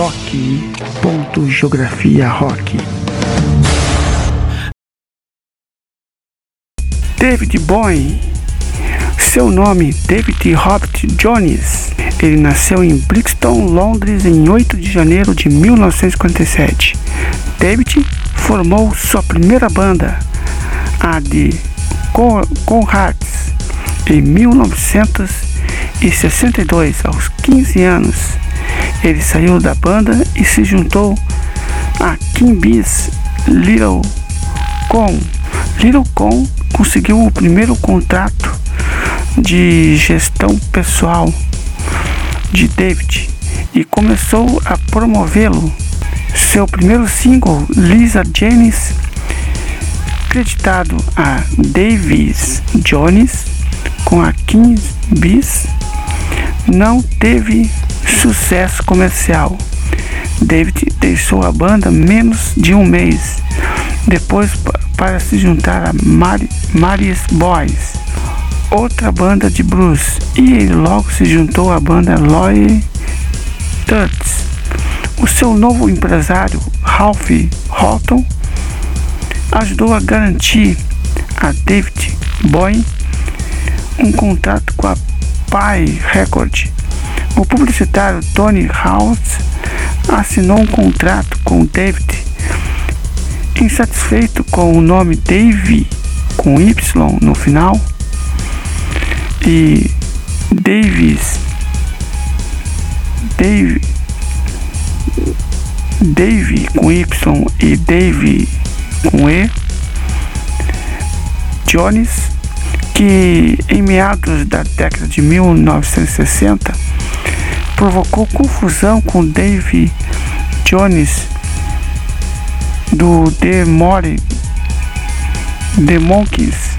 Doc.geografia rock. David Bowie. Seu nome David Robert Jones. Ele nasceu em Brixton, Londres, em 8 de janeiro de 1947. David formou sua primeira banda, a de Conrads, em 1962, aos 15 anos. Ele saiu da banda e se juntou a Kimbi's Little Con. Little Con conseguiu o primeiro contrato de gestão pessoal de David e começou a promovê-lo. Seu primeiro single, Lisa Janis, creditado a Davis Jones com a Kings Bees, não teve sucesso comercial. David deixou a banda menos de um mês depois para se juntar a Mar Marius Boys, outra banda de blues, e ele logo se juntou à banda Loy Tuts. O seu novo empresário, Ralph Horton, ajudou a garantir a David Bowie um contrato com a Pi Record. O publicitário Tony House assinou um contrato com David. Insatisfeito com o nome Dave com Y no final e Davis Dave Dave com Y e Dave com E Jones que em meados da década de 1960 provocou confusão com Dave Jones do The More The Monkeys.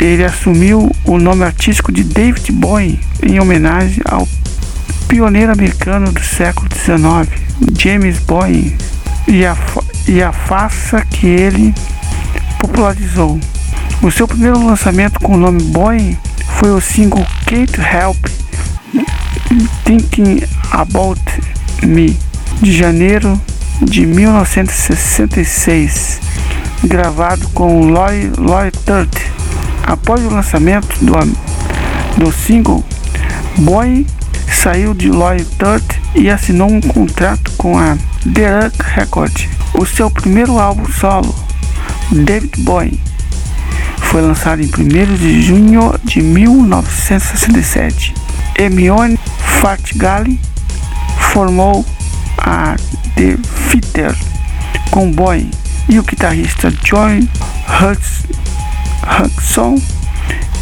Ele assumiu o nome artístico de David Bowie em homenagem ao pioneiro americano do século XIX, James Bowie, e a, e a faça que ele popularizou. O seu primeiro lançamento com o nome Boy foi o single Can't Help Thinking About Me, de janeiro de 1966, gravado com Loy, Loy Turt. Após o lançamento do, do single, Boy saiu de Loy Turt e assinou um contrato com a Rock Record. O seu primeiro álbum solo, David Boy, foi lançado em 1 de junho de 1967. Hermione Fatgali formou a The Fitter com Boy e o guitarrista John Hudson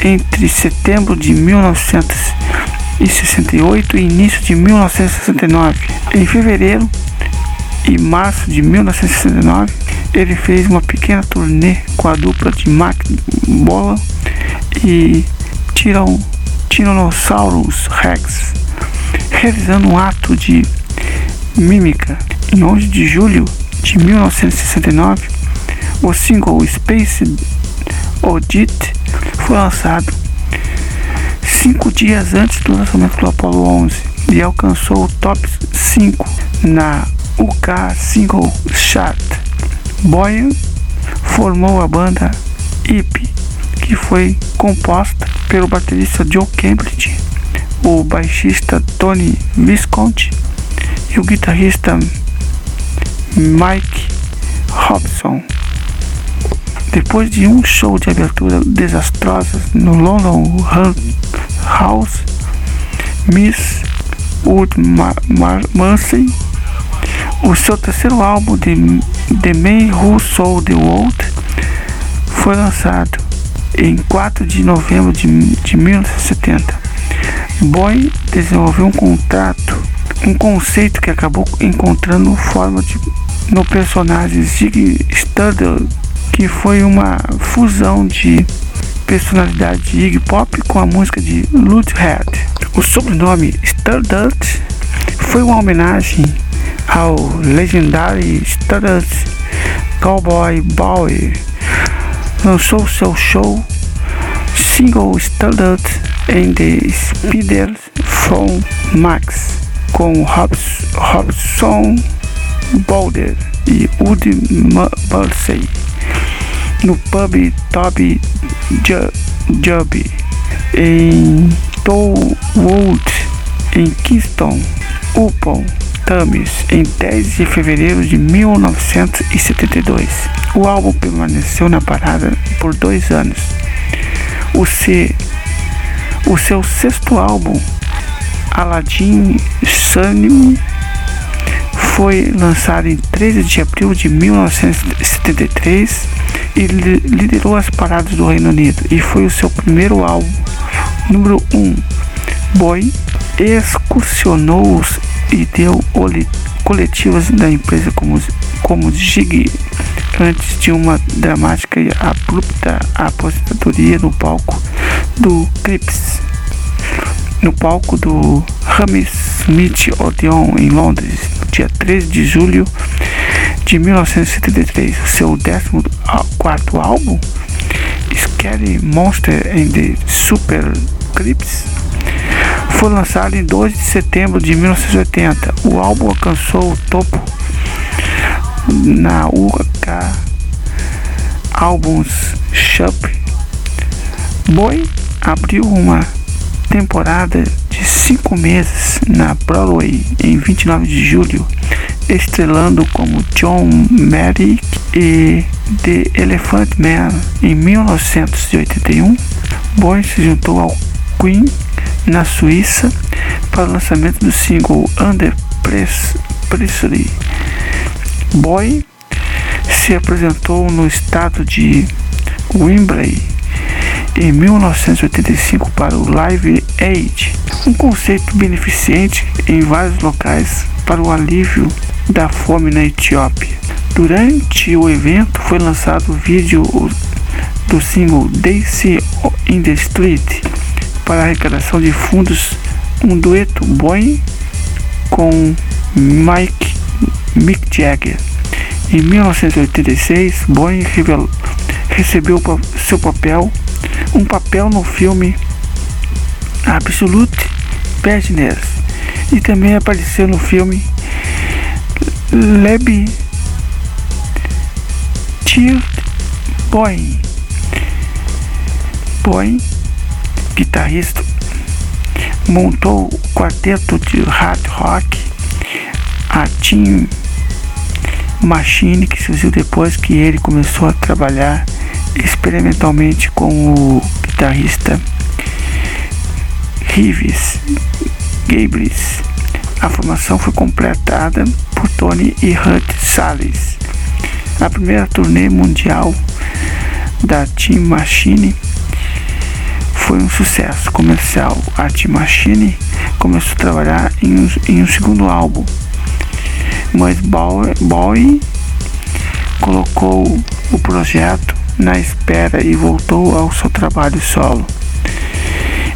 entre setembro de 1968 e início de 1969. Em fevereiro e março de 1969, ele fez uma pequena turnê com a dupla de Mac Bola e Tyrannosaurus Rex, realizando um ato de mímica. Em 11 de julho de 1969, o single Space Oddity foi lançado cinco dias antes do lançamento do Apollo 11 e alcançou o top 5 na UK Single Chart. Boyan formou a banda IP, que foi composta pelo baterista Joe Cambridge, o baixista Tony Visconti e o guitarrista Mike Robson. Depois de um show de abertura desastrosa no London House, Miss Wood Mansey o seu terceiro álbum, The Man Who Sold the World, foi lançado em 4 de novembro de, de 1970. Boy desenvolveu um contrato, um conceito que acabou encontrando forma de, no personagem Zig Stardust, que foi uma fusão de personalidade de Iggy Pop com a música de Ludhead. O sobrenome Stardust foi uma homenagem ao legendário Stardust Cowboy Bowie lançou seu show single Stardust and the Speeders from Max com Robs, Robson Boulder e Woody Bursey no pub Toby Jub em Towood, em Kingston upon Thames em 10 de fevereiro de 1972. O álbum permaneceu na parada por dois anos. O, o seu sexto álbum, Aladdin Sunny, foi lançado em 13 de abril de 1973 e liderou as paradas do Reino Unido e foi o seu primeiro álbum número 1. Um, Boy excursionou e deu coletivas da empresa como, como Gig antes de uma dramática e abrupta aposentadoria no palco do Crips, no palco do Hammersmith Odeon em Londres, no dia 13 de julho de 1973. O seu 14 álbum, Scary Monster and the Super Crips, foi lançado em 2 de setembro de 1980. O álbum alcançou o topo na UK Albums Shop. Boy abriu uma temporada de cinco meses na Broadway em 29 de julho, estrelando como John Merrick e The Elephant Man em 1981. Boy se juntou ao Queen na Suíça para o lançamento do single Under Pressure. Boy se apresentou no estado de Wembley em 1985 para o Live Aid, um conceito beneficente em vários locais para o alívio da fome na Etiópia. Durante o evento foi lançado o vídeo do single Daisy in the Street para a arrecadação de fundos um dueto Boy com Mike Mick Jagger. Em 1986, Boy revelou, recebeu seu papel, um papel no filme Absolute Business e também apareceu no filme Leb Child Boy. Boy guitarrista, montou o quarteto de hard rock, a Team Machine, que surgiu depois que ele começou a trabalhar experimentalmente com o guitarrista Rives Gables. A formação foi completada por Tony e Hunt Salles. A primeira turnê mundial da Team Machine foi um sucesso comercial. A Team Machine começou a trabalhar em um, em um segundo álbum, mas Bowie colocou o projeto na espera e voltou ao seu trabalho solo.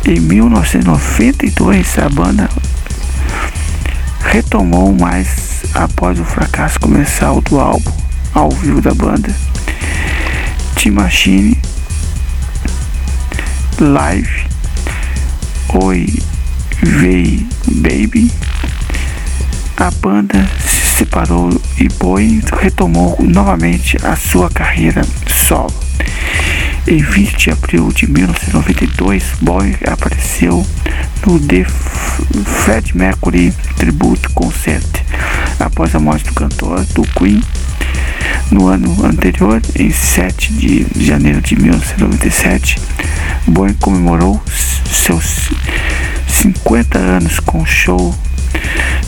Em 1992, a banda retomou mais após o fracasso comercial do álbum ao vivo da banda. Team Machine Live, Oi, Vei, Baby. A banda se separou e Boy retomou novamente a sua carreira solo. Em 20 de abril de 1992, Boy apareceu no The Fred Mercury Tribute Concert após a morte do cantor do Queen no ano anterior, em 7 de janeiro de 1997, Bowie comemorou seus 50 anos com show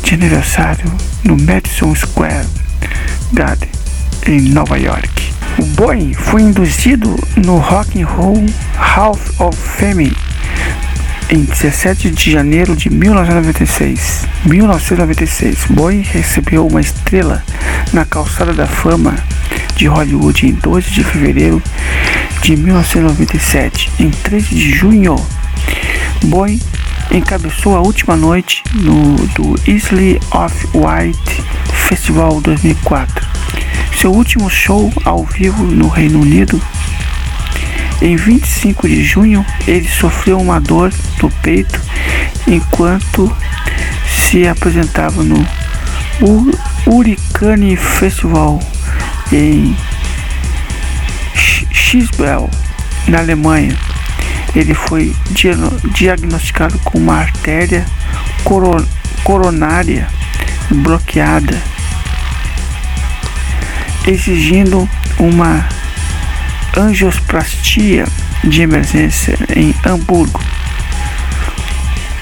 de aniversário no Madison Square Garden, em Nova York. O Bowie foi induzido no Rock and Roll Hall of Fame em 17 de janeiro de 1996. 1996, Bowie recebeu uma estrela na calçada da fama de Hollywood em 12 de fevereiro de 1997. Em 13 de junho, Bowie encabeçou a última noite no, do Isle of Wight Festival 2004. Seu último show ao vivo no Reino Unido em 25 de junho, ele sofreu uma dor no peito enquanto se apresentava no Hurricane Festival em Schisbel, na Alemanha. Ele foi diagnosticado com uma artéria coronária bloqueada, exigindo uma angioplastia de emergência em Hamburgo.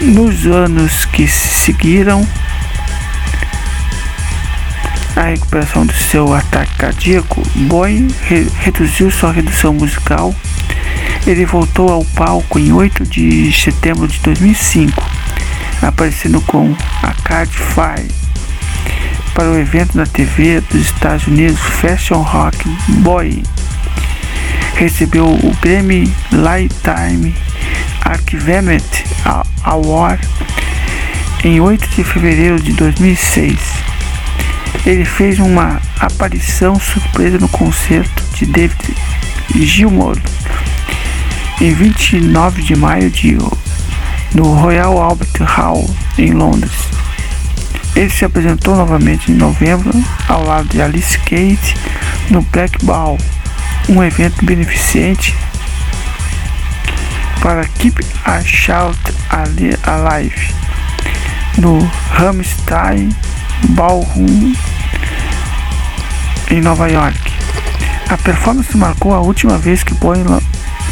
Nos anos que seguiram, a recuperação do seu ataque cardíaco, Boy re reduziu sua redução musical. Ele voltou ao palco em 8 de setembro de 2005, aparecendo com a Card Fire para o evento da TV dos Estados Unidos Fashion Rock Boy. Recebeu o Grammy Lifetime Achievement Award em 8 de fevereiro de 2006. Ele fez uma aparição surpresa no concerto de David Gilmour em 29 de maio de, no Royal Albert Hall em Londres. Ele se apresentou novamente em novembro ao lado de Alice Kate no Black Ball, um evento beneficente para Keep a Shout Alive no Ramstein Ballroom em Nova York. A performance marcou a última vez que Bowie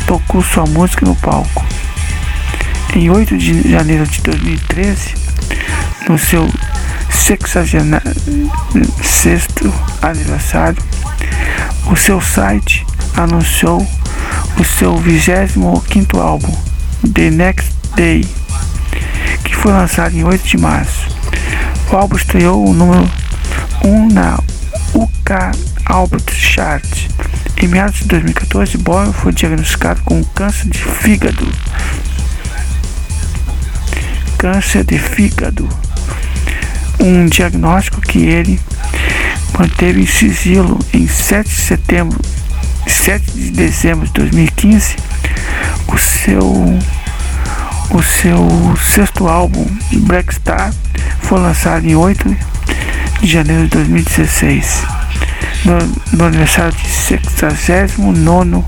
tocou sua música no palco. Em 8 de janeiro de 2013, no seu 66 aniversário, o seu site anunciou o seu 25 álbum, The Next Day, que foi lançado em 8 de março. O álbum estreou o número 1 na UK Album Chart. Em meados de 2014, Bono foi diagnosticado com câncer de fígado. Câncer de fígado. Um diagnóstico que ele manteve em sigilo em 7 de setembro 7 de dezembro de 2015, o seu o seu sexto álbum, Black Star, foi lançado em 8 de janeiro de 2016, no, no aniversário de 69 ano,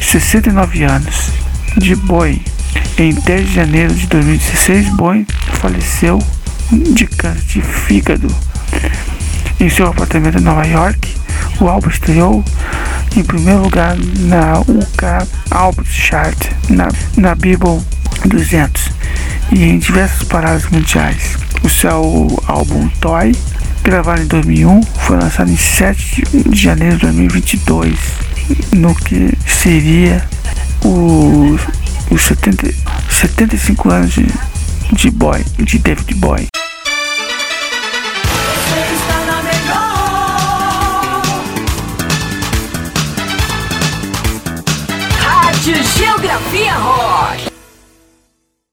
69 anos de Boy. Em 10 de janeiro de 2016, Boy faleceu de câncer de fígado em seu apartamento em Nova York. O álbum estreou em primeiro lugar na UK Album Chart, na, na Billboard 200 e em diversas paradas mundiais. O seu álbum Toy, gravado em 2001, foi lançado em 7 de janeiro de 2022, no que seria os, os 70, 75 anos de, de Boy, de David Boy.